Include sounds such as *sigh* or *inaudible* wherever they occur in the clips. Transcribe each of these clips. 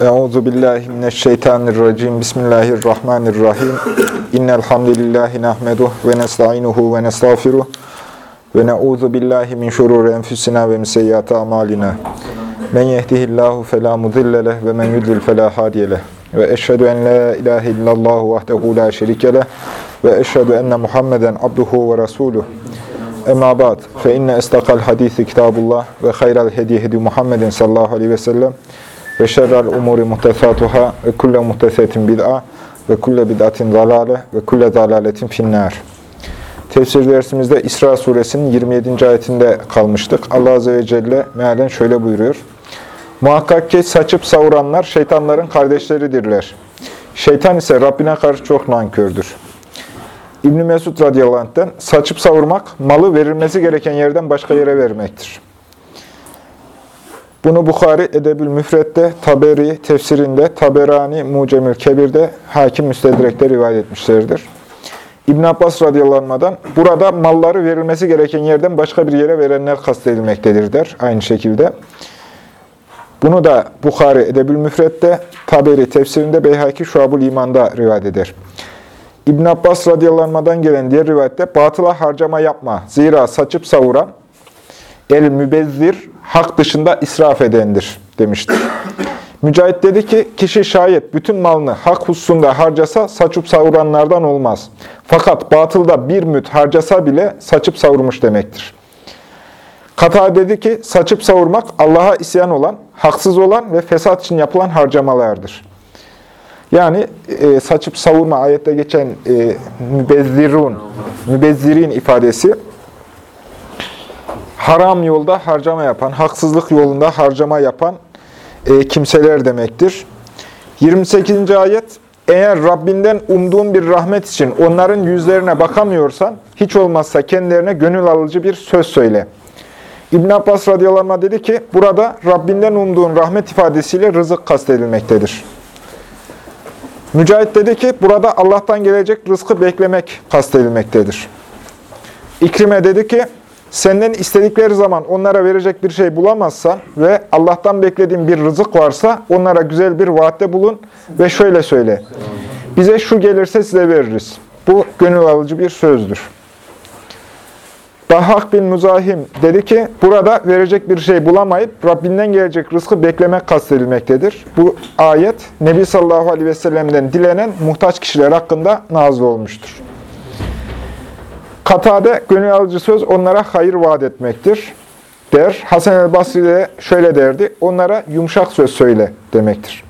Euzu billahi mineşşeytanirracim. Bismillahirrahmanirrahim. İnnel hamdelellahi nahmeduhu ve nestainuhu ve nestağfiruh ve na'uzu billahi min şururi enfusina ve min seyyiati amalina. Men yehdihillahu fela mudille ve men yudlil fela hadiye. Ve eşhedü en la ilahe illallah vahdehu la şerike ve eşhedü enne Muhammeden abduhu ve resuluh. Emma ba'd. Fe inne istakal hadisi kitabullah ve hayral hediye hedi Muhammedin sallallahu aleyhi ve sellem ve şerrel umuri muhtesatuhâ ve kulle muhtesetin bid'a ve kulle bid'atin zalale ve kulle zalaletin finnâr. Tefsir dersimizde İsra suresinin 27. ayetinde kalmıştık. Allah Azze ve Celle mealen şöyle buyuruyor. Muhakkak ki saçıp savuranlar şeytanların kardeşleridirler. Şeytan ise Rabbine karşı çok nankördür. İbn Mesud radıyallahu anh'ten saçıp savurmak, malı verilmesi gereken yerden başka yere vermektir. Bunu Bukhari Edebül Müfret'te, Taberi tefsirinde, Taberani Mucemül Kebir'de, Hakim Müstedrek'te rivayet etmişlerdir. İbn Abbas radıyallahu burada malları verilmesi gereken yerden başka bir yere verenler kastedilmektedir der. Aynı şekilde. Bunu da Bukhari Edebül Müfret'te, Taberi tefsirinde, Beyhaki Şuab-ül İman'da rivayet eder. İbn Abbas radıyallahu gelen diğer rivayette batıla harcama yapma. Zira saçıp savuran el mübezzir hak dışında israf edendir demiştir. *coughs* Mücahit dedi ki, kişi şayet bütün malını hak hususunda harcasa saçıp savuranlardan olmaz. Fakat batılda bir müt harcasa bile saçıp savurmuş demektir. Kata dedi ki, saçıp savurmak Allah'a isyan olan, haksız olan ve fesat için yapılan harcamalardır. Yani e, saçıp savurma ayette geçen e, mübezzirun, mübezzirin ifadesi haram yolda harcama yapan, haksızlık yolunda harcama yapan e, kimseler demektir. 28. ayet, eğer Rabbinden umduğun bir rahmet için onların yüzlerine bakamıyorsan, hiç olmazsa kendilerine gönül alıcı bir söz söyle. İbn Abbas radıyallahu dedi ki, burada Rabbinden umduğun rahmet ifadesiyle rızık kastedilmektedir. Mücahit dedi ki, burada Allah'tan gelecek rızkı beklemek kastedilmektedir. İkrime dedi ki, Senden istedikleri zaman onlara verecek bir şey bulamazsan ve Allah'tan beklediğin bir rızık varsa onlara güzel bir vaatte bulun ve şöyle söyle. Bize şu gelirse size veririz. Bu gönül alıcı bir sözdür. Dahhak bin Muzahim dedi ki, burada verecek bir şey bulamayıp Rabbinden gelecek rızkı beklemek kastedilmektedir. Bu ayet Nebi sallallahu aleyhi ve sellem'den dilenen muhtaç kişiler hakkında nazil olmuştur. Katade gönül alıcı söz onlara hayır vaat etmektir der. Hasan el Basri de şöyle derdi. Onlara yumuşak söz söyle demektir.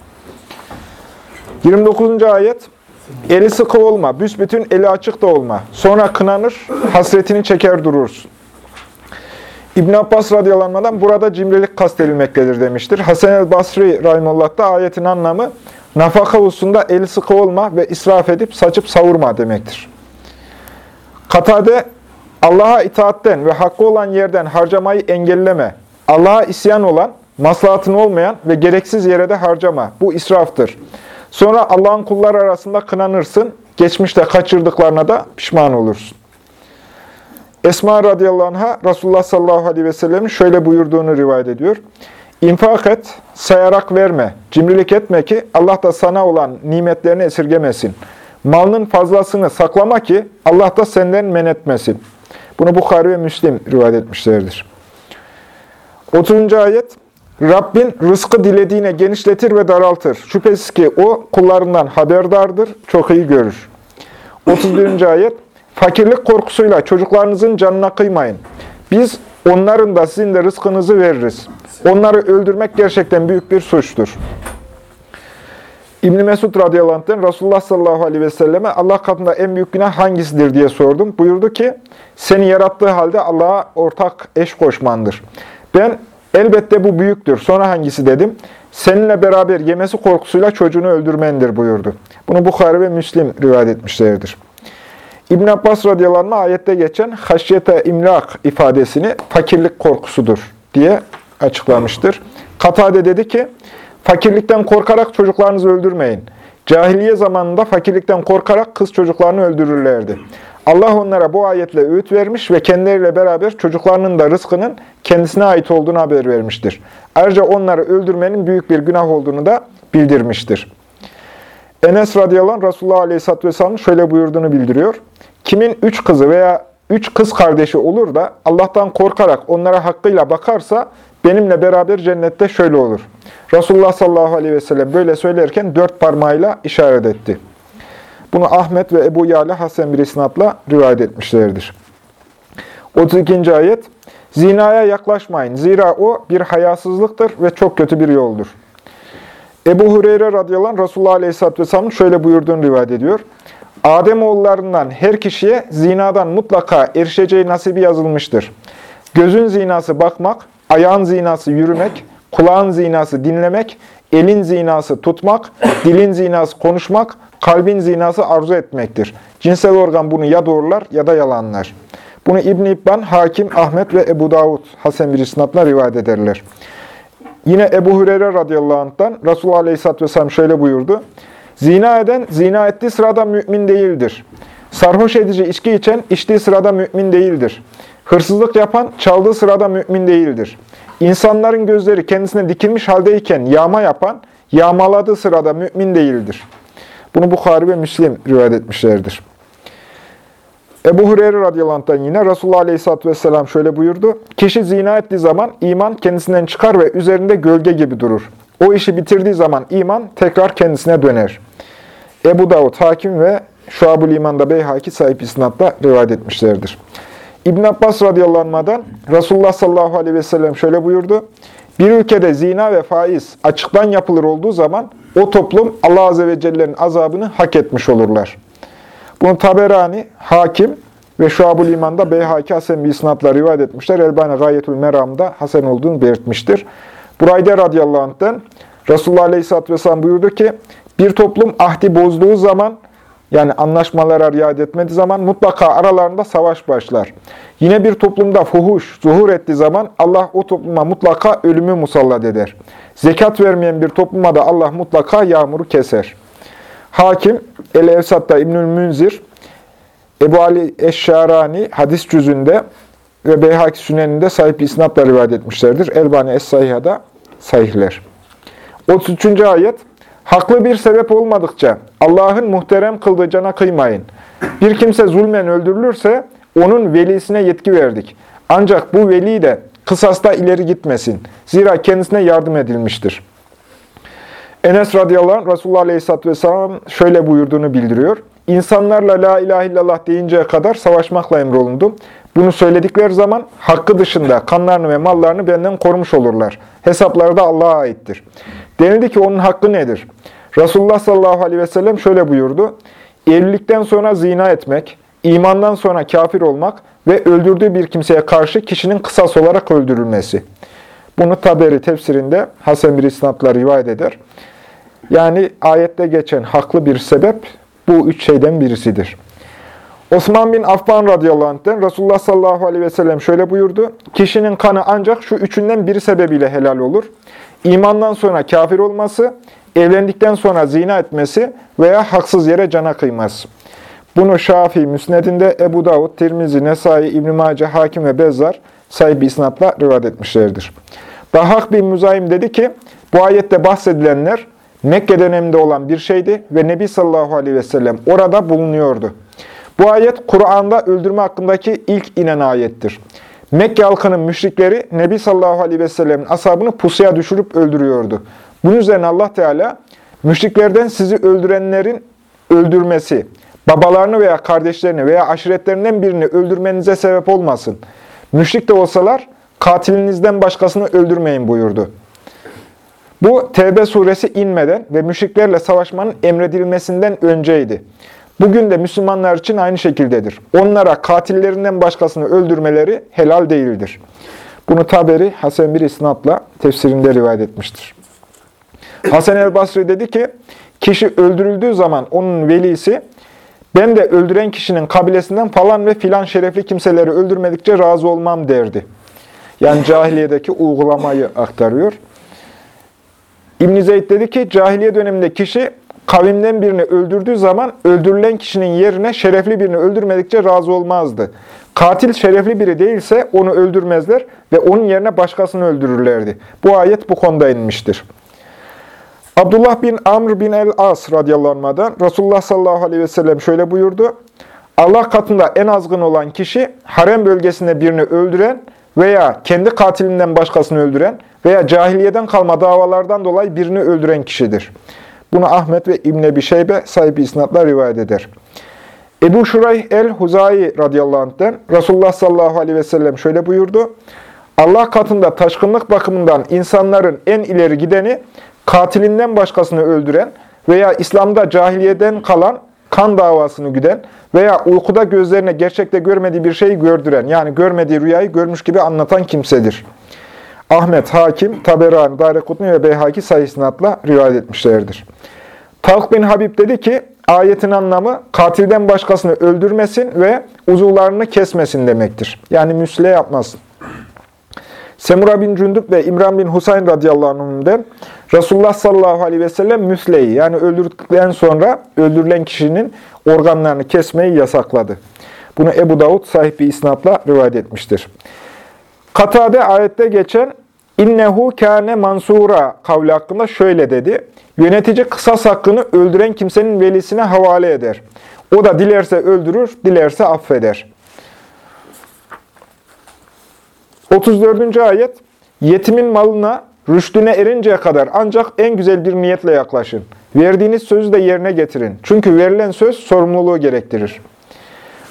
29. ayet Eli sıkı olma, büsbütün eli açık da olma. Sonra kınanır, hasretini çeker durursun. İbn Abbas radıyallahu burada cimrilik kastedilmektedir demiştir. Hasan el Basri rahimullah ayetin anlamı nafaka hususunda eli sıkı olma ve israf edip saçıp savurma demektir. Katade, Allah'a itaatten ve hakkı olan yerden harcamayı engelleme. Allah'a isyan olan, maslahatın olmayan ve gereksiz yere de harcama. Bu israftır. Sonra Allah'ın kullar arasında kınanırsın, geçmişte kaçırdıklarına da pişman olursun. Esma radıyallahu anh'a Resulullah sallallahu aleyhi ve sellemin şöyle buyurduğunu rivayet ediyor. İnfak et, sayarak verme, cimrilik etme ki Allah da sana olan nimetlerini esirgemesin. Malının fazlasını saklama ki Allah da senden men etmesin. Bunu Bukhari ve Müslim rivayet etmişlerdir. 30. ayet Rabbin rızkı dilediğine genişletir ve daraltır. Şüphesiz ki o kullarından haberdardır, çok iyi görür. 31. ayet Fakirlik korkusuyla çocuklarınızın canına kıymayın. Biz onların da sizin de rızkınızı veririz. Onları öldürmek gerçekten büyük bir suçtur. İbn Mesud radıyallahu anh'ten Resulullah sallallahu aleyhi ve selleme Allah katında en büyük günah hangisidir diye sordum. Buyurdu ki seni yarattığı halde Allah'a ortak eş koşmandır. Ben elbette bu büyüktür. Sonra hangisi dedim. Seninle beraber yemesi korkusuyla çocuğunu öldürmendir buyurdu. Bunu Bukhari ve Müslim rivayet etmişlerdir. İbn Abbas radıyallahu anh ayette geçen haşyete imlak ifadesini fakirlik korkusudur diye açıklamıştır. Katade dedi ki Fakirlikten korkarak çocuklarınızı öldürmeyin. Cahiliye zamanında fakirlikten korkarak kız çocuklarını öldürürlerdi. Allah onlara bu ayetle öğüt vermiş ve kendileriyle beraber çocuklarının da rızkının kendisine ait olduğunu haber vermiştir. Ayrıca onları öldürmenin büyük bir günah olduğunu da bildirmiştir. Enes radıyallahu anh Resulullah aleyhisselatü vesselamın şöyle buyurduğunu bildiriyor. Kimin üç kızı veya üç kız kardeşi olur da Allah'tan korkarak onlara hakkıyla bakarsa benimle beraber cennette şöyle olur. Resulullah sallallahu aleyhi ve sellem böyle söylerken dört parmağıyla işaret etti. Bunu Ahmet ve Ebu Yala Hasan bir isnatla rivayet etmişlerdir. 32. ayet Zinaya yaklaşmayın. Zira o bir hayasızlıktır ve çok kötü bir yoldur. Ebu Hureyre radıyallahu anh Resulullah aleyhisselatü vesselamın şöyle buyurduğunu rivayet ediyor. Adem oğullarından her kişiye zinadan mutlaka erişeceği nasibi yazılmıştır. Gözün zinası bakmak, ayağın zinası yürümek, kulağın zinası dinlemek, elin zinası tutmak, dilin zinası konuşmak, kalbin zinası arzu etmektir. Cinsel organ bunu ya doğrular ya da yalanlar. Bunu İbn İbban, Hakim, Ahmet ve Ebu Davud Hasan bir isnatla rivayet ederler. Yine Ebu Hureyre radıyallahu anh'tan Resulullah aleyhisselatü vesselam şöyle buyurdu. Zina eden, zina ettiği sırada mümin değildir. Sarhoş edici içki içen, içtiği sırada mümin değildir. Hırsızlık yapan, çaldığı sırada mümin değildir. İnsanların gözleri kendisine dikilmiş haldeyken yağma yapan, yağmaladığı sırada mümin değildir. Bunu Bukhari ve Müslim rivayet etmişlerdir. Ebu Hureyre radıyallahu yine Resulullah aleyhisselatü vesselam şöyle buyurdu. Kişi zina ettiği zaman iman kendisinden çıkar ve üzerinde gölge gibi durur. O işi bitirdiği zaman iman tekrar kendisine döner. Ebu Davud, Hakim ve Şuab-ül İman'da Beyhaki sahip isnatla rivayet etmişlerdir. İbn Abbas radıyallahu anh'dan Resulullah sallallahu aleyhi ve sellem şöyle buyurdu. Bir ülkede zina ve faiz açıktan yapılır olduğu zaman o toplum Allah azze ve celle'nin azabını hak etmiş olurlar. Bunu Taberani, Hakim ve Şuab-ül İman'da Beyhaki Hasen bir isnatla rivayet etmişler. Elbani Gayetül Meram'da Hasen olduğunu belirtmiştir. Burayda radıyallahu anh'ten Resulullah aleyhisselatü vesselam buyurdu ki, bir toplum ahdi bozduğu zaman, yani anlaşmalara riayet etmediği zaman mutlaka aralarında savaş başlar. Yine bir toplumda fuhuş, zuhur ettiği zaman Allah o topluma mutlaka ölümü musallat eder. Zekat vermeyen bir topluma da Allah mutlaka yağmuru keser. Hakim, El-Evsat'ta İbnül Münzir, Ebu Ali Eşşarani hadis cüzünde ve Beyhaki Sünen'inde sahip isnatla rivayet etmişlerdir. Elbani Es-Sahiha'da sahihler. 33. ayet, Haklı bir sebep olmadıkça Allah'ın muhterem kıldığı cana kıymayın. Bir kimse zulmen öldürülürse onun velisine yetki verdik. Ancak bu veli de kısasta ileri gitmesin. Zira kendisine yardım edilmiştir. Enes radıyallahu anh Resulullah aleyhisselatü vesselam şöyle buyurduğunu bildiriyor. İnsanlarla la ilahe illallah deyinceye kadar savaşmakla emrolundum. Bunu söyledikleri zaman hakkı dışında kanlarını ve mallarını benden korumuş olurlar. Hesapları da Allah'a aittir. Denildi ki onun hakkı nedir? Resulullah sallallahu aleyhi ve sellem şöyle buyurdu. Evlilikten sonra zina etmek, imandan sonra kafir olmak ve öldürdüğü bir kimseye karşı kişinin kısas olarak öldürülmesi. Bunu Taberi tefsirinde Hasan bir isnatla rivayet eder. Yani ayette geçen haklı bir sebep bu üç şeyden birisidir. Osman bin Affan radıyallahu anh'ten Resulullah sallallahu aleyhi ve sellem şöyle buyurdu. Kişinin kanı ancak şu üçünden biri sebebiyle helal olur. İmandan sonra kafir olması, evlendikten sonra zina etmesi veya haksız yere cana kıyması. Bunu Şafii Müsned'inde Ebu Davud, Tirmizi, Nesai, İbn-i Mace, Hakim ve Bezzar sahibi isnatla rivayet etmişlerdir. Dahak bin Müzayim dedi ki, bu ayette bahsedilenler Mekke döneminde olan bir şeydi ve Nebi sallallahu aleyhi ve sellem orada bulunuyordu. Bu ayet Kur'an'da öldürme hakkındaki ilk inen ayettir. Mekke halkının müşrikleri Nebi sallallahu aleyhi ve sellemin ashabını pusuya düşürüp öldürüyordu. Bunun üzerine Allah Teala müşriklerden sizi öldürenlerin öldürmesi, babalarını veya kardeşlerini veya aşiretlerinden birini öldürmenize sebep olmasın. Müşrik de olsalar katilinizden başkasını öldürmeyin buyurdu. Bu Tevbe suresi inmeden ve müşriklerle savaşmanın emredilmesinden önceydi. Bugün de Müslümanlar için aynı şekildedir. Onlara katillerinden başkasını öldürmeleri helal değildir. Bunu Taberi Hasan bir isnatla tefsirinde rivayet etmiştir. Hasan el Basri dedi ki, kişi öldürüldüğü zaman onun velisi, ben de öldüren kişinin kabilesinden falan ve filan şerefli kimseleri öldürmedikçe razı olmam derdi. Yani cahiliyedeki uygulamayı aktarıyor. İbn Zeyd dedi ki, cahiliye döneminde kişi kavimden birini öldürdüğü zaman öldürülen kişinin yerine şerefli birini öldürmedikçe razı olmazdı. Katil şerefli biri değilse onu öldürmezler ve onun yerine başkasını öldürürlerdi. Bu ayet bu konuda inmiştir. Abdullah bin Amr bin el-As radıyallahu anh'dan Resulullah sallallahu aleyhi ve sellem şöyle buyurdu. Allah katında en azgın olan kişi harem bölgesinde birini öldüren veya kendi katilinden başkasını öldüren veya cahiliyeden kalma davalardan dolayı birini öldüren kişidir. Bunu Ahmet ve İbn Ebi Şeybe sahibi isnatla rivayet eder. Ebu Şurayh el-Huzayi radıyallahu anh'den Resulullah sallallahu aleyhi ve sellem şöyle buyurdu. Allah katında taşkınlık bakımından insanların en ileri gideni katilinden başkasını öldüren veya İslam'da cahiliyeden kalan kan davasını güden veya uykuda gözlerine gerçekte görmediği bir şeyi gördüren, yani görmediği rüyayı görmüş gibi anlatan kimsedir. Ahmet, Hakim, Taberani, Darekutni ve Beyhaki sayısınatla rivayet etmişlerdir. Talk bin Habib dedi ki, ayetin anlamı katilden başkasını öldürmesin ve uzuvlarını kesmesin demektir. Yani müsle yapmasın. Semura bin Cündüp ve İmran bin Husayn radıyallahu anhum'den Resulullah sallallahu aleyhi ve sellem müsleyi yani öldürdükten sonra öldürülen kişinin organlarını kesmeyi yasakladı. Bunu Ebu Davud sahip bir isnatla rivayet etmiştir. Katade ayette geçen innehu kâne mansura kavli hakkında şöyle dedi. Yönetici kısas hakkını öldüren kimsenin velisine havale eder. O da dilerse öldürür, dilerse affeder. 34. ayet Yetimin malına rüştüne erinceye kadar ancak en güzel bir niyetle yaklaşın. Verdiğiniz sözü de yerine getirin. Çünkü verilen söz sorumluluğu gerektirir.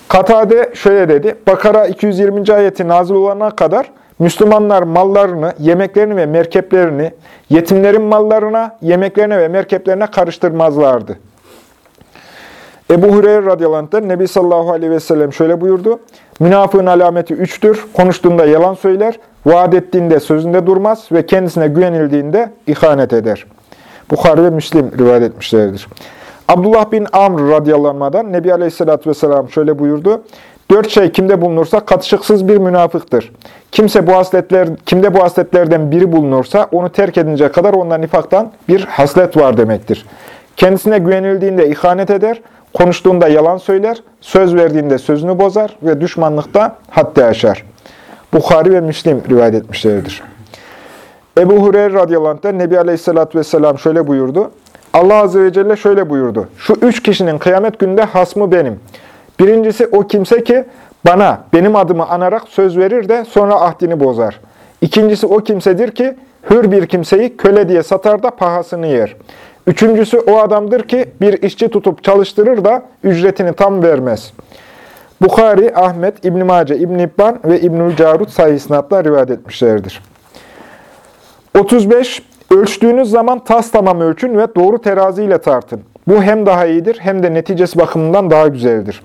Katade şöyle dedi. Bakara 220. ayeti nazil olana kadar Müslümanlar mallarını, yemeklerini ve merkeplerini yetimlerin mallarına, yemeklerine ve merkeplerine karıştırmazlardı. Ebu Hureyre radıyallahu Nebi sallallahu aleyhi ve sellem şöyle buyurdu. Münafığın alameti üçtür. Konuştuğunda yalan söyler, vaat ettiğinde sözünde durmaz ve kendisine güvenildiğinde ihanet eder. Bukhari ve Müslim rivayet etmişlerdir. Abdullah bin Amr radıyallahu anh'dan Nebi aleyhissalatü vesselam şöyle buyurdu. Dört şey kimde bulunursa katışıksız bir münafıktır. Kimse bu hasletler, kimde bu hasletlerden biri bulunursa onu terk edince kadar onda nifaktan bir haslet var demektir. Kendisine güvenildiğinde ihanet eder, konuştuğunda yalan söyler, söz verdiğinde sözünü bozar ve düşmanlıkta haddi aşar. Bukhari ve Müslim rivayet etmişlerdir. Ebu Hureyre radıyallahu anh'ten Nebi aleyhissalatü vesselam şöyle buyurdu. Allah azze ve celle şöyle buyurdu. Şu üç kişinin kıyamet günde hasmı benim. Birincisi o kimse ki bana benim adımı anarak söz verir de sonra ahdini bozar. İkincisi o kimsedir ki hür bir kimseyi köle diye satar da pahasını yer. Üçüncüsü o adamdır ki bir işçi tutup çalıştırır da ücretini tam vermez. Bukhari, Ahmet, İbn-i Mace, İbn-i İbban ve İbnül Carut sayısınatla rivayet etmişlerdir. 35. Ölçtüğünüz zaman tas tamam ölçün ve doğru teraziyle tartın. Bu hem daha iyidir hem de neticesi bakımından daha güzeldir.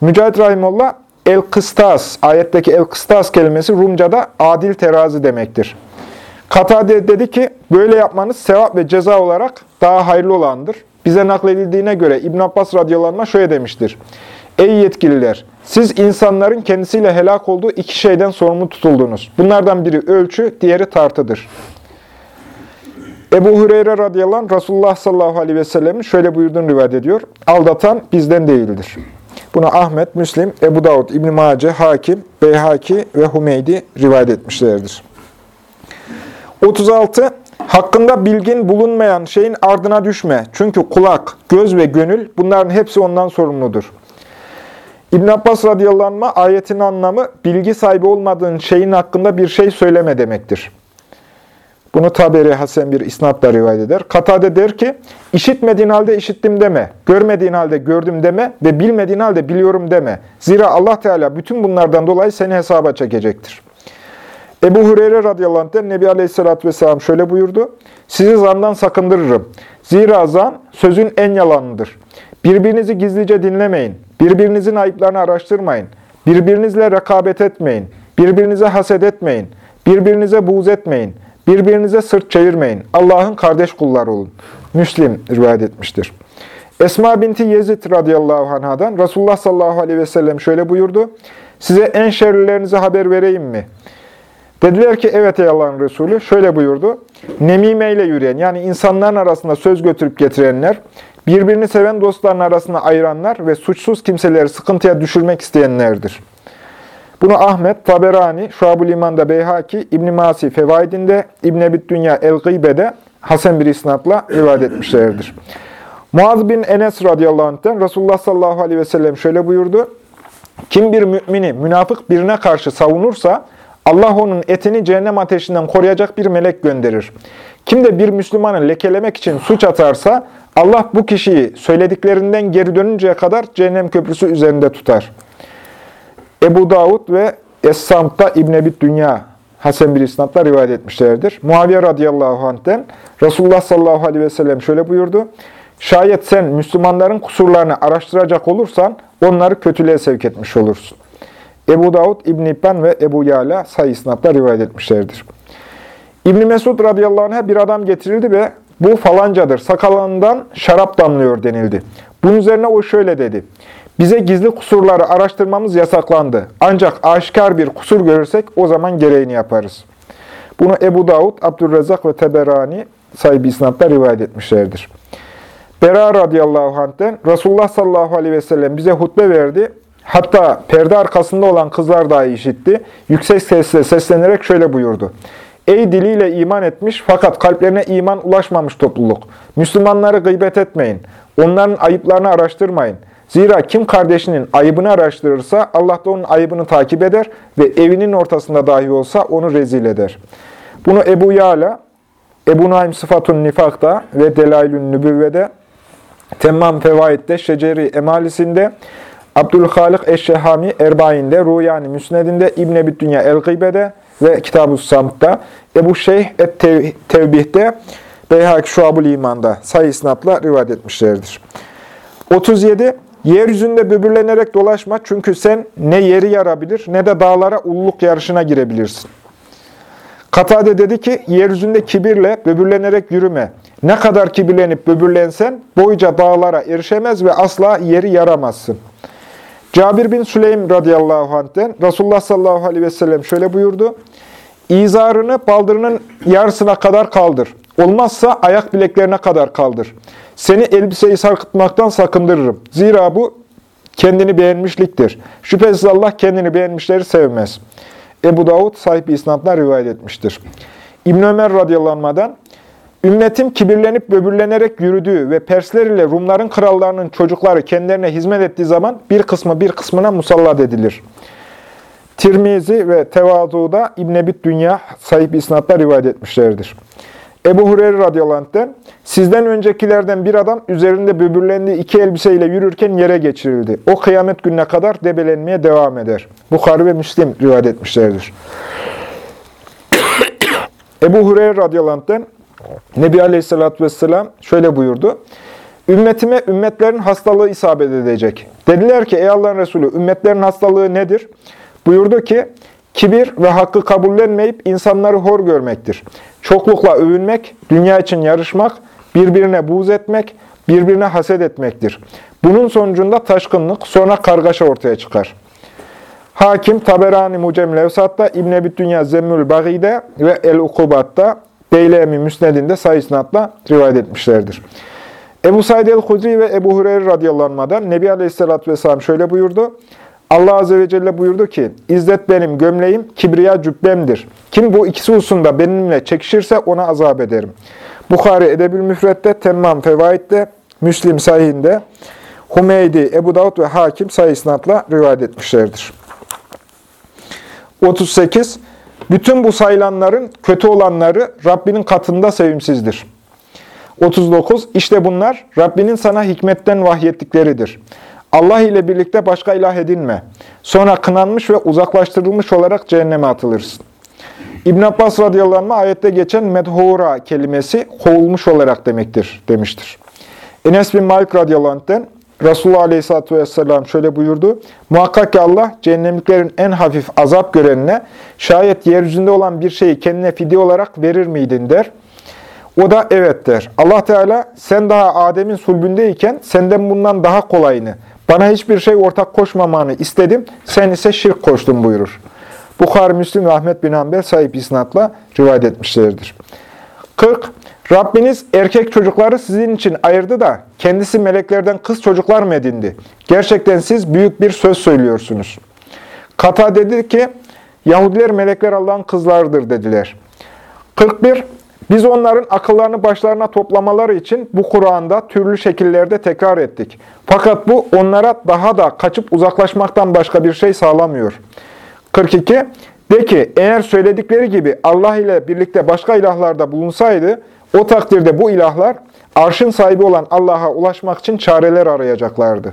Mücahit Rahimullah, el-kıstas, ayetteki el-kıstas kelimesi Rumca'da adil terazi demektir. Katade dedi ki, böyle yapmanız sevap ve ceza olarak daha hayırlı olandır. Bize nakledildiğine göre İbn Abbas radıyallahu anh şöyle demiştir. Ey yetkililer! Siz insanların kendisiyle helak olduğu iki şeyden sorumlu tutuldunuz. Bunlardan biri ölçü, diğeri tartıdır. Ebu Hureyre radıyallahu anh, Resulullah sallallahu aleyhi ve sellemin şöyle buyurduğunu rivayet ediyor. Aldatan bizden değildir. Bunu Ahmet, Müslim, Ebu Davud, İbn-i Mace, Hakim, Beyhaki ve Humeydi rivayet etmişlerdir. 36. Hakkında bilgin bulunmayan şeyin ardına düşme. Çünkü kulak, göz ve gönül bunların hepsi ondan sorumludur. İbn Abbas radıyallahu anh, ayetin anlamı bilgi sahibi olmadığın şeyin hakkında bir şey söyleme demektir. Bunu Taberi Hasen bir isnatla rivayet eder. Katade der ki, işitmediğin halde işittim deme, görmediğin halde gördüm deme ve bilmediğin halde biliyorum deme. Zira Allah Teala bütün bunlardan dolayı seni hesaba çekecektir. Ebu Hureyre radıyallahu anh'den Nebi Aleyhisselatü Vesselam şöyle buyurdu. Sizi zandan sakındırırım. Zira zan sözün en yalanıdır. Birbirinizi gizlice dinlemeyin. Birbirinizin ayıplarını araştırmayın. Birbirinizle rekabet etmeyin. Birbirinize haset etmeyin. Birbirinize buğz etmeyin. Birbirinize sırt çevirmeyin. Allah'ın kardeş kulları olun. Müslim rivayet etmiştir. Esma binti Yezid radıyallahu anhadan Resulullah sallallahu aleyhi ve sellem şöyle buyurdu. Size en şerlilerinize haber vereyim mi? Dediler ki evet ey Allah'ın Resulü şöyle buyurdu. Nemimeyle yürüyen yani insanların arasında söz götürüp getirenler, birbirini seven dostların arasında ayıranlar ve suçsuz kimseleri sıkıntıya düşürmek isteyenlerdir. Bunu Ahmet, Taberani, Şuab-ül İman'da Beyhaki, İbn-i Masi Fevaidinde, İbn-i Ebit Dünya El-Gıybe'de Hasan bir isnatla rivayet etmişlerdir. Muaz bin Enes radıyallahu anh'ten Resulullah sallallahu aleyhi ve sellem şöyle buyurdu. Kim bir mümini münafık birine karşı savunursa Allah onun etini cehennem ateşinden koruyacak bir melek gönderir. Kim de bir Müslümanı lekelemek için suç atarsa Allah bu kişiyi söylediklerinden geri dönünceye kadar cehennem köprüsü üzerinde tutar. Ebu Davud ve Es-Samt'ta İbn Ebi Dünya Hasan bir isnatla rivayet etmişlerdir. Muaviye radıyallahu anh'ten Resulullah sallallahu aleyhi ve sellem şöyle buyurdu. Şayet sen Müslümanların kusurlarını araştıracak olursan onları kötülüğe sevk etmiş olursun. Ebu Davud, İbn İbban ve Ebu Yala sayı isnatla rivayet etmişlerdir. İbn Mesud radıyallahu anh'a bir adam getirildi ve bu falancadır, sakalından şarap damlıyor denildi. Bunun üzerine o şöyle dedi. Bize gizli kusurları araştırmamız yasaklandı. Ancak aşikar bir kusur görürsek o zaman gereğini yaparız. Bunu Ebu Davud, Abdülrezzak ve Teberani sahibi isnatla rivayet etmişlerdir. Bera radıyallahu anh'ten Resulullah sallallahu aleyhi ve sellem bize hutbe verdi. Hatta perde arkasında olan kızlar dahi işitti. Yüksek sesle seslenerek şöyle buyurdu. Ey diliyle iman etmiş fakat kalplerine iman ulaşmamış topluluk. Müslümanları gıybet etmeyin. Onların ayıplarını araştırmayın. Zira kim kardeşinin ayıbını araştırırsa Allah da onun ayıbını takip eder ve evinin ortasında dahi olsa onu rezil eder. Bunu Ebu Yala, Ebu Naim Sıfatun Nifak'ta ve Delailün Nübüvve'de, Temmam Fevaid'de, Şeceri Emalisinde, Abdülhalik Eşşehami Erbain'de, Ruyani Müsned'inde, İbn Ebi Dünya El-Gıybe'de ve Kitab-ı Samt'ta, Ebu Şeyh Et-Tevbih'de, Beyhak Şuab-ül İman'da sayı isnatla rivayet etmişlerdir. 37. Yeryüzünde böbürlenerek dolaşma çünkü sen ne yeri yarabilir ne de dağlara ulluk yarışına girebilirsin. Katade dedi ki, yeryüzünde kibirle böbürlenerek yürüme. Ne kadar kibirlenip böbürlensen boyca dağlara erişemez ve asla yeri yaramazsın. Cabir bin Süleym radıyallahu anh'ten Resulullah sallallahu aleyhi ve sellem şöyle buyurdu. İzarını baldırının yarısına kadar kaldır. Olmazsa ayak bileklerine kadar kaldır. Seni elbiseyi sarkıtmaktan sakındırırım. Zira bu kendini beğenmişliktir. Şüphesiz Allah kendini beğenmişleri sevmez. Ebu Davud sahibi isnatla rivayet etmiştir. İbn Ömer radıyallahu Ümmetim kibirlenip böbürlenerek yürüdüğü ve Persler ile Rumların krallarının çocukları kendilerine hizmet ettiği zaman bir kısmı bir kısmına musallat edilir. Tirmizi ve Tevazu'da İbn Ebit Dünya sahip isnatla rivayet etmişlerdir. Ebu Hureyre radıyallahu anh'ten, sizden öncekilerden bir adam üzerinde böbürlendiği iki elbiseyle yürürken yere geçirildi. O kıyamet gününe kadar debelenmeye devam eder. Bukhari ve Müslim rivayet etmişlerdir. *coughs* Ebu Hureyre radıyallahu anh'ten, Nebi aleyhissalatü vesselam şöyle buyurdu. Ümmetime ümmetlerin hastalığı isabet edecek. Dediler ki ey Allah'ın Resulü ümmetlerin hastalığı nedir? Buyurdu ki kibir ve hakkı kabullenmeyip insanları hor görmektir. Çoklukla övünmek, dünya için yarışmak, birbirine buğz etmek, birbirine haset etmektir. Bunun sonucunda taşkınlık, sonra kargaşa ortaya çıkar. Hakim, Taberani Mucem Levsat'ta, İbn-i Ebi Dünya Zemmül Bagi'de ve El-Ukubat'ta, Beylemi Müsned'inde sayısınatla rivayet etmişlerdir. Ebu Said el-Hudri ve Ebu Hureyre radıyallahu Nebi Aleyhisselatü Vesselam şöyle buyurdu. Allah Azze ve Celle buyurdu ki, İzzet benim gömleğim, kibriya cübbemdir. Kim bu ikisi hususunda benimle çekişirse ona azap ederim. Bukhari Edebül Müfret'te, Temmam Fevaid'de, Müslim Sahih'inde, Humeydi, Ebu Davud ve Hakim sayısınatla rivayet etmişlerdir. 38. Bütün bu sayılanların kötü olanları Rabbinin katında sevimsizdir. 39. İşte bunlar Rabbinin sana hikmetten vahyettikleridir. Allah ile birlikte başka ilah edinme. Sonra kınanmış ve uzaklaştırılmış olarak cehenneme atılırsın. İbn Abbas radıyallahu anh ayette geçen medhura kelimesi kovulmuş olarak demektir demiştir. Enes bin Malik radıyallahu anh'ten Resulullah aleyhissalatü vesselam şöyle buyurdu. Muhakkak ki Allah cehennemliklerin en hafif azap görenine şayet yeryüzünde olan bir şeyi kendine fidye olarak verir miydin der. O da evet der. Allah Teala sen daha Adem'in sulbündeyken senden bundan daha kolayını, bana hiçbir şey ortak koşmamanı istedim, sen ise şirk koştun buyurur. Bukhari, Müslim ve Ahmet bin Hanbel sahip isnatla rivayet etmişlerdir. 40. Rabbiniz erkek çocukları sizin için ayırdı da kendisi meleklerden kız çocuklar mı edindi? Gerçekten siz büyük bir söz söylüyorsunuz. Kata dedi ki, Yahudiler melekler Allah'ın kızlarıdır dediler. 41. Biz onların akıllarını başlarına toplamaları için bu Kur'an'da türlü şekillerde tekrar ettik. Fakat bu onlara daha da kaçıp uzaklaşmaktan başka bir şey sağlamıyor. 42. De ki eğer söyledikleri gibi Allah ile birlikte başka ilahlarda bulunsaydı o takdirde bu ilahlar arşın sahibi olan Allah'a ulaşmak için çareler arayacaklardı.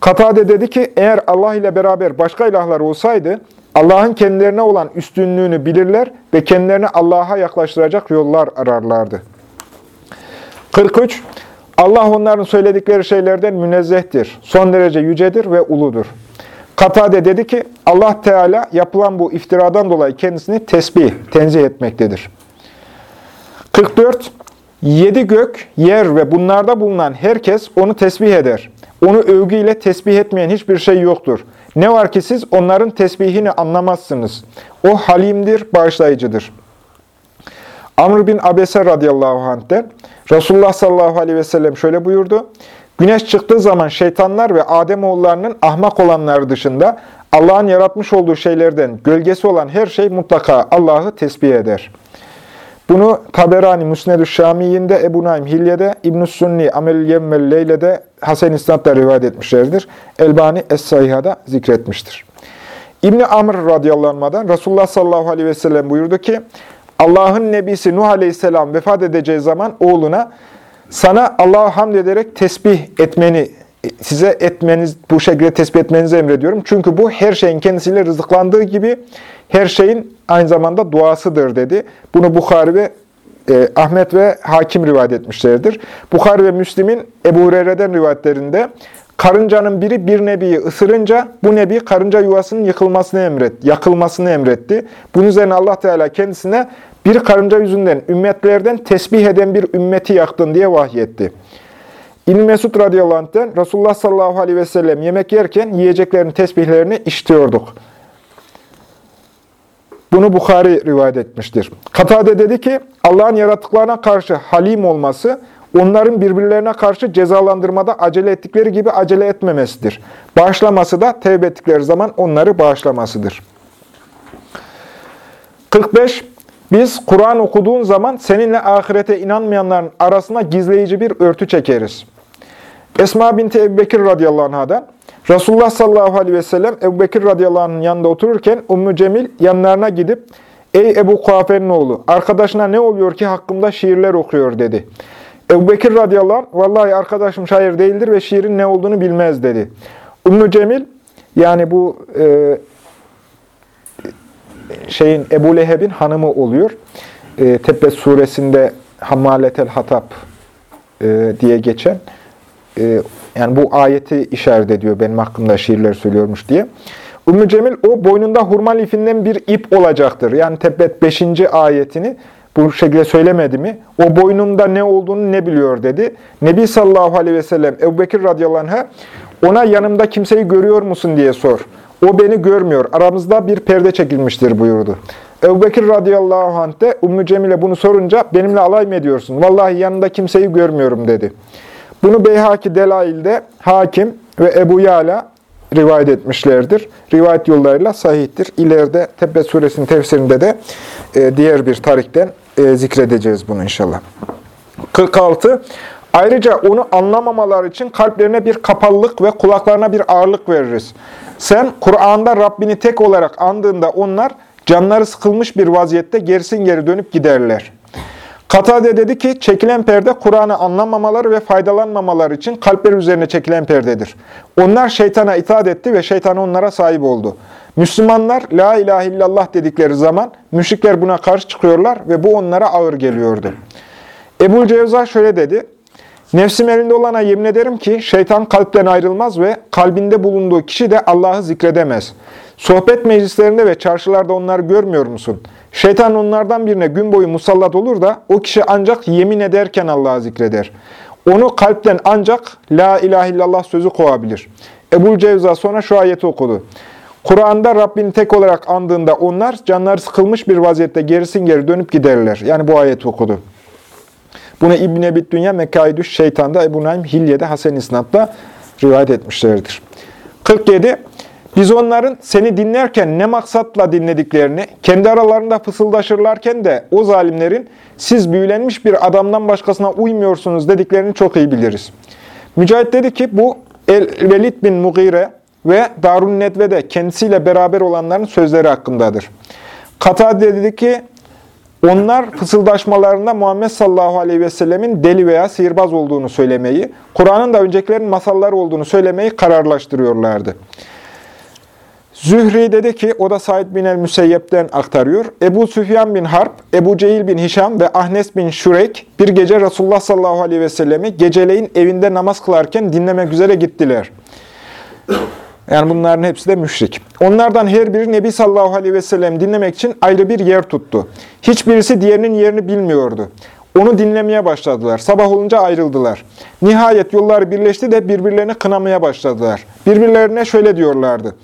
Katade dedi ki eğer Allah ile beraber başka ilahlar olsaydı Allah'ın kendilerine olan üstünlüğünü bilirler ve kendilerini Allah'a yaklaştıracak yollar ararlardı. 43. Allah onların söyledikleri şeylerden münezzehtir, son derece yücedir ve uludur. Katade dedi ki, Allah Teala yapılan bu iftiradan dolayı kendisini tesbih, tenzih etmektedir. 44. Yedi gök, yer ve bunlarda bulunan herkes onu tesbih eder. Onu övgüyle tesbih etmeyen hiçbir şey yoktur. Ne var ki siz onların tesbihini anlamazsınız. O halimdir, bağışlayıcıdır. Amr bin Abese radıyallahu anh'ten Resulullah sallallahu aleyhi ve sellem şöyle buyurdu. Güneş çıktığı zaman şeytanlar ve Ademoğullarının ahmak olanları dışında Allah'ın yaratmış olduğu şeylerden gölgesi olan her şey mutlaka Allah'ı tesbih eder. Bunu Taberani Müsned-ü Şami'inde, Ebu Naim Hilye'de, İbn-i Sunni Amel Yemmel Leyle'de Hasan İsnad'da rivayet etmişlerdir. Elbani Es-Sayha'da zikretmiştir. İbni Amr radıyallahu Resulullah sallallahu aleyhi ve sellem buyurdu ki, Allah'ın nebisi Nuh aleyhisselam vefat edeceği zaman oğluna, sana Allah'a hamd ederek tesbih etmeni, size etmeniz, bu şekilde tesbih etmenizi emrediyorum. Çünkü bu her şeyin kendisiyle rızıklandığı gibi her şeyin aynı zamanda duasıdır dedi. Bunu Bukhari ve e, Ahmet ve Hakim rivayet etmişlerdir. Bukhari ve Müslim'in Ebu Hureyre'den rivayetlerinde karıncanın biri bir nebiyi ısırınca bu nebi karınca yuvasının yıkılmasını emret, yakılmasını emretti. Bunun üzerine Allah Teala kendisine bir karınca yüzünden ümmetlerden tesbih eden bir ümmeti yaktın diye vahyetti. İbn Mesud radıyallahu anh'ten Resulullah sallallahu aleyhi ve sellem yemek yerken yiyeceklerin tesbihlerini işitiyorduk. Bunu Bukhari rivayet etmiştir. Katade dedi ki, Allah'ın yaratıklarına karşı halim olması, onların birbirlerine karşı cezalandırmada acele ettikleri gibi acele etmemesidir. Bağışlaması da tevbe ettikleri zaman onları bağışlamasıdır. 45. Biz Kur'an okuduğun zaman seninle ahirete inanmayanların arasına gizleyici bir örtü çekeriz. Esma binti Ebu Bekir radıyallahu anh'dan Resulullah sallallahu aleyhi ve sellem Ebu Bekir radıyallahu anh'ın yanında otururken Ümmü Cemil yanlarına gidip Ey Ebu Kuafe'nin oğlu arkadaşına ne oluyor ki hakkımda şiirler okuyor dedi. Ebu Bekir radıyallahu anh vallahi arkadaşım şair değildir ve şiirin ne olduğunu bilmez dedi. Ümmü Cemil yani bu e, şeyin Ebu Leheb'in hanımı oluyor. E, Tebbet suresinde Hammaletel Hatap e, diye geçen e, yani bu ayeti işaret ediyor benim hakkımda şiirler söylüyormuş diye. Ümmü Cemil o boynunda hurma lifinden bir ip olacaktır. Yani Tebbet 5. ayetini bu şekilde söylemedi mi? O boynunda ne olduğunu ne biliyor dedi. Nebi sallallahu aleyhi ve sellem Ebu Bekir radıyallahu anh'a ona yanımda kimseyi görüyor musun diye sor. O beni görmüyor. Aramızda bir perde çekilmiştir buyurdu. Ebu Bekir radıyallahu anh de Ümmü Cemil'e bunu sorunca benimle alay mı ediyorsun? Vallahi yanında kimseyi görmüyorum dedi. Bunu Beyhaki Delail'de Hakim ve Ebu Yala rivayet etmişlerdir. Rivayet yollarıyla sahihtir. İleride Tebbet suresinin tefsirinde de e, diğer bir tarikten e, zikredeceğiz bunu inşallah. 46. Ayrıca onu anlamamalar için kalplerine bir kapalılık ve kulaklarına bir ağırlık veririz. Sen Kur'an'da Rabbini tek olarak andığında onlar canları sıkılmış bir vaziyette gerisin geri dönüp giderler. Katade dedi ki, çekilen perde Kur'an'ı anlamamaları ve faydalanmamaları için kalpler üzerine çekilen perdedir. Onlar şeytana itaat etti ve şeytan onlara sahip oldu. Müslümanlar la ilahe illallah dedikleri zaman müşrikler buna karşı çıkıyorlar ve bu onlara ağır geliyordu. Ebu Cevza şöyle dedi, Nefsim elinde olana yemin ederim ki şeytan kalpten ayrılmaz ve kalbinde bulunduğu kişi de Allah'ı zikredemez. Sohbet meclislerinde ve çarşılarda onları görmüyor musun? Şeytan onlardan birine gün boyu musallat olur da o kişi ancak yemin ederken Allah'ı zikreder. Onu kalpten ancak La ilahe illallah sözü kovabilir. Ebu Cevza sonra şu ayeti okudu. Kur'an'da Rabbini tek olarak andığında onlar canları sıkılmış bir vaziyette gerisin geri dönüp giderler. Yani bu ayet okudu. Bunu İbn Ebi Dünya Mekaidüş Şeytan'da Ebu Naim Hilye'de Hasan İsnad'da rivayet etmişlerdir. 47. Biz onların seni dinlerken ne maksatla dinlediklerini, kendi aralarında fısıldaşırlarken de o zalimlerin siz büyülenmiş bir adamdan başkasına uymuyorsunuz dediklerini çok iyi biliriz. Mücahit dedi ki bu El Velid bin Mugire ve Darun Nedve'de kendisiyle beraber olanların sözleri hakkındadır. Katade dedi ki onlar fısıldaşmalarında Muhammed sallallahu aleyhi ve sellemin deli veya sihirbaz olduğunu söylemeyi, Kur'an'ın da öncekilerin masalları olduğunu söylemeyi kararlaştırıyorlardı. Zühri dedi ki, o da Said bin el-Müseyyep'ten aktarıyor. Ebu Süfyan bin Harp, Ebu Cehil bin Hişam ve Ahnes bin Şurek bir gece Resulullah sallallahu aleyhi ve sellemi geceleyin evinde namaz kılarken dinlemek üzere gittiler. Yani bunların hepsi de müşrik. Onlardan her biri Nebi sallallahu aleyhi ve sellem dinlemek için ayrı bir yer tuttu. Hiçbirisi diğerinin yerini bilmiyordu. Onu dinlemeye başladılar. Sabah olunca ayrıldılar. Nihayet yollar birleşti de birbirlerini kınamaya başladılar. Birbirlerine şöyle diyorlardı.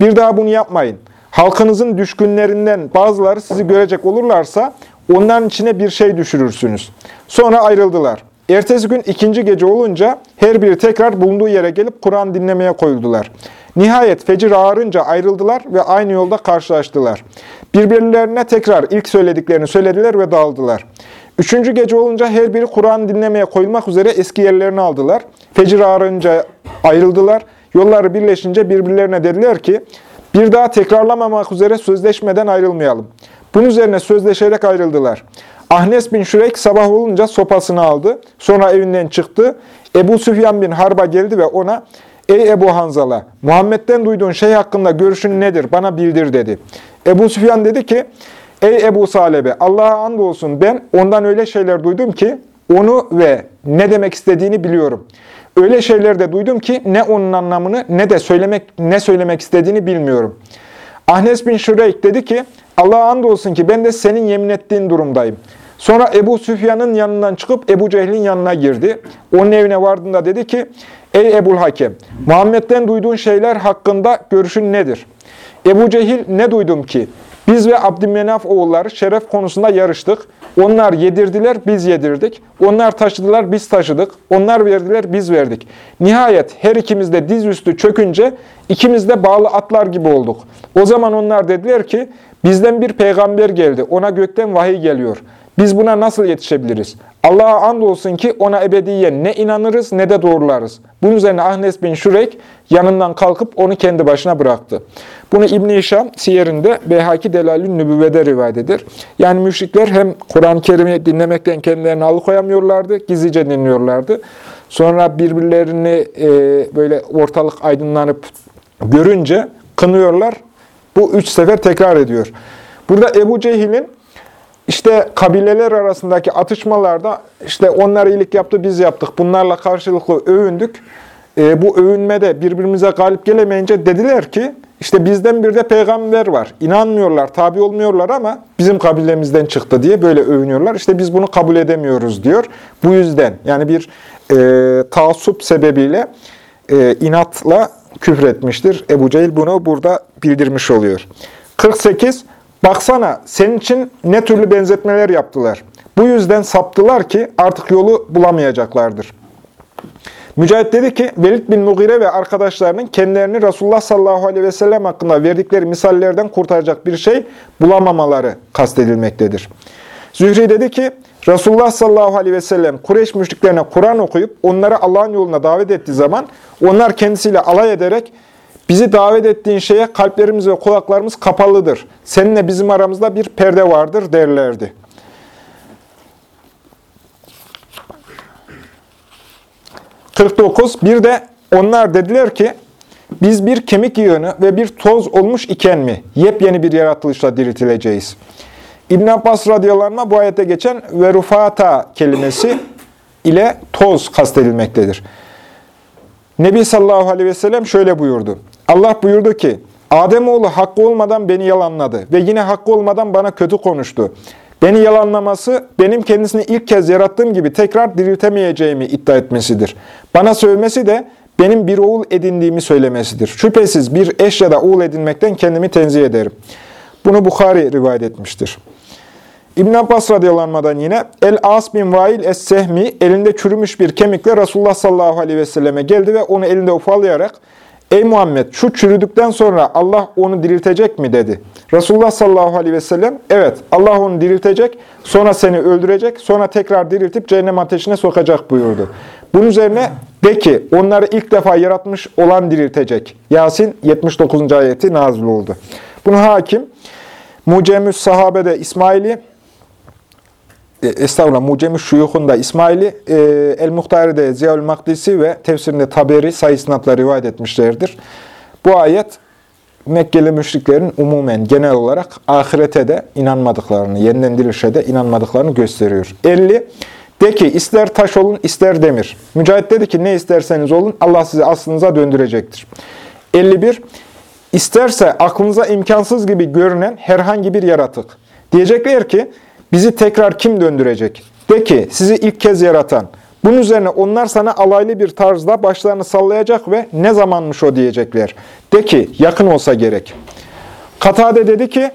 Bir daha bunu yapmayın. Halkınızın düşkünlerinden bazıları sizi görecek olurlarsa onların içine bir şey düşürürsünüz. Sonra ayrıldılar. Ertesi gün ikinci gece olunca her biri tekrar bulunduğu yere gelip Kur'an dinlemeye koyuldular. Nihayet fecir ağarınca ayrıldılar ve aynı yolda karşılaştılar. Birbirlerine tekrar ilk söylediklerini söylediler ve dağıldılar. Üçüncü gece olunca her biri Kur'an dinlemeye koyulmak üzere eski yerlerini aldılar. Fecir ağarınca ayrıldılar. Yolları birleşince birbirlerine dediler ki, bir daha tekrarlamamak üzere sözleşmeden ayrılmayalım. Bunun üzerine sözleşerek ayrıldılar. Ahnes bin Şürek sabah olunca sopasını aldı. Sonra evinden çıktı. Ebu Süfyan bin Harba geldi ve ona, Ey Ebu Hanzala, Muhammed'den duyduğun şey hakkında görüşün nedir? Bana bildir dedi. Ebu Süfyan dedi ki, Ey Ebu Salebe, Allah'a andolsun ben ondan öyle şeyler duydum ki, onu ve ne demek istediğini biliyorum. Öyle şeyler de duydum ki ne onun anlamını ne de söylemek ne söylemek istediğini bilmiyorum. Ahnes bin Şureyk dedi ki, Allah'a andolsun ki ben de senin yemin ettiğin durumdayım. Sonra Ebu Süfyan'ın yanından çıkıp Ebu Cehil'in yanına girdi. Onun evine vardığında dedi ki, Ey Ebul Hakem, Muhammed'den duyduğun şeyler hakkında görüşün nedir? Ebu Cehil ne duydum ki? Biz ve Abdümenaf oğulları şeref konusunda yarıştık. Onlar yedirdiler, biz yedirdik. Onlar taşıdılar, biz taşıdık. Onlar verdiler, biz verdik. Nihayet her ikimiz de dizüstü çökünce ikimiz de bağlı atlar gibi olduk. O zaman onlar dediler ki, bizden bir peygamber geldi, ona gökten vahiy geliyor. Biz buna nasıl yetişebiliriz? Allah'a andolsun ki ona ebediyen ne inanırız ne de doğrularız. Bunun üzerine Ahnes bin Şurek yanından kalkıp onu kendi başına bıraktı. Bunu İbn-i Hişam siyerinde Beyhaki Delalün Nübüvve'de rivayet eder. Yani müşrikler hem Kur'an-ı Kerim'i dinlemekten kendilerini alıkoyamıyorlardı, gizlice dinliyorlardı. Sonra birbirlerini e, böyle ortalık aydınlanıp görünce kınıyorlar. Bu üç sefer tekrar ediyor. Burada Ebu Cehil'in işte kabileler arasındaki atışmalarda işte onlar iyilik yaptı biz yaptık. Bunlarla karşılıklı övündük. E, bu övünmede birbirimize galip gelemeyince dediler ki işte bizden bir de peygamber var. İnanmıyorlar, tabi olmuyorlar ama bizim kabilemizden çıktı diye böyle övünüyorlar. İşte biz bunu kabul edemiyoruz diyor. Bu yüzden yani bir e, taassup sebebiyle e, inatla küfretmiştir. Ebu Cehil bunu burada bildirmiş oluyor. 48. Baksana senin için ne türlü benzetmeler yaptılar. Bu yüzden saptılar ki artık yolu bulamayacaklardır. Mücahit dedi ki, Velid bin Mugire ve arkadaşlarının kendilerini Resulullah sallallahu aleyhi ve sellem hakkında verdikleri misallerden kurtaracak bir şey bulamamaları kastedilmektedir. Zühri dedi ki, Resulullah sallallahu aleyhi ve sellem Kureyş müşriklerine Kur'an okuyup onları Allah'ın yoluna davet ettiği zaman onlar kendisiyle alay ederek Bizi davet ettiğin şeye kalplerimiz ve kulaklarımız kapalıdır. Seninle bizim aramızda bir perde vardır derlerdi. ...49. Bir de onlar dediler ki... ...biz bir kemik yığını ve bir toz olmuş iken mi... ...yepyeni bir yaratılışla diriltileceğiz. İbn Abbas radıyallahu bu ayette geçen... ...verufata kelimesi *coughs* ile toz kastedilmektedir. Nebi sallallahu aleyhi ve sellem şöyle buyurdu. Allah buyurdu ki, Ademoğlu hakkı olmadan beni yalanladı ve yine hakkı olmadan bana kötü konuştu. Beni yalanlaması, benim kendisini ilk kez yarattığım gibi tekrar diriltemeyeceğimi iddia etmesidir. Bana sövmesi de, benim bir oğul edindiğimi söylemesidir. Şüphesiz bir eş ya da oğul edinmekten kendimi tenzih ederim. Bunu Bukhari rivayet etmiştir. İbn Abbas radıyallahu yine El-As bin Vail Es-Sehmi elinde çürümüş bir kemikle Resulullah sallallahu aleyhi ve selleme geldi ve onu elinde ufalayarak Ey Muhammed şu çürüdükten sonra Allah onu diriltecek mi dedi. Resulullah sallallahu aleyhi ve sellem evet Allah onu diriltecek sonra seni öldürecek sonra tekrar diriltip cehennem ateşine sokacak buyurdu. Bunun üzerine de ki onları ilk defa yaratmış olan diriltecek. Yasin 79. ayeti nazil oldu. Bunu hakim Mucemüs Sahabe'de İsmaili Estağfurullah, Mucem-i Şuyuh'unda İsmaili, e, El-Muhtari'de Ziyaül Makdisi ve tefsirinde Taberi sayısınatla rivayet etmişlerdir. Bu ayet Mekkeli müşriklerin umumen genel olarak ahirete de inanmadıklarını, yeniden dirilişe de inanmadıklarını gösteriyor. 50. De ki ister taş olun ister demir. Mücahit dedi ki ne isterseniz olun Allah sizi aslınıza döndürecektir. 51. İsterse aklınıza imkansız gibi görünen herhangi bir yaratık. Diyecekler ki bizi tekrar kim döndürecek? De ki sizi ilk kez yaratan. Bunun üzerine onlar sana alaylı bir tarzda başlarını sallayacak ve ne zamanmış o diyecekler. De ki yakın olsa gerek. Katade dedi ki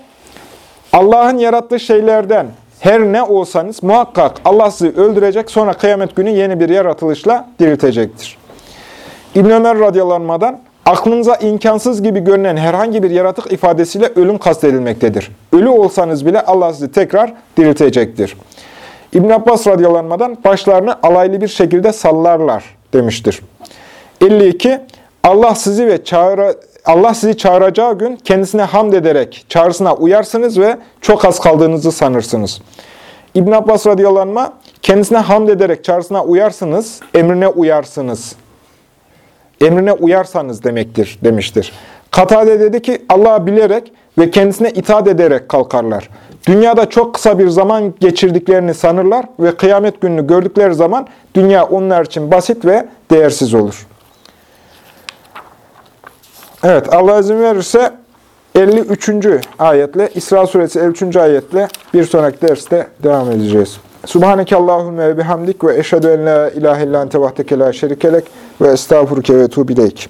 Allah'ın yarattığı şeylerden her ne olsanız muhakkak Allah sizi öldürecek sonra kıyamet günü yeni bir yaratılışla diriltecektir. İbn Ömer radyalanmadan aklınıza imkansız gibi görünen herhangi bir yaratık ifadesiyle ölüm kastedilmektedir. Ölü olsanız bile Allah sizi tekrar diriltecektir. İbn Abbas radyalanmadan başlarını alaylı bir şekilde sallarlar demiştir. 52. Allah sizi ve çağıra, Allah sizi çağıracağı gün kendisine hamd ederek çağrısına uyarsınız ve çok az kaldığınızı sanırsınız. İbn Abbas radyalanma kendisine hamd ederek çağrısına uyarsınız, emrine uyarsınız. Emrine uyarsanız demektir demiştir. Katade dedi ki Allah'ı bilerek ve kendisine itaat ederek kalkarlar. Dünyada çok kısa bir zaman geçirdiklerini sanırlar ve kıyamet gününü gördükleri zaman dünya onlar için basit ve değersiz olur. Evet Allah izin verirse 53. ayetle İsra suresi 53. ayetle bir sonraki derste devam edeceğiz. Subhaneke Allahümme ve bihamdik ve eşhedü en la ilahe illan tevahdeke la şerikelek ve estağfurke ve tuğbileyk.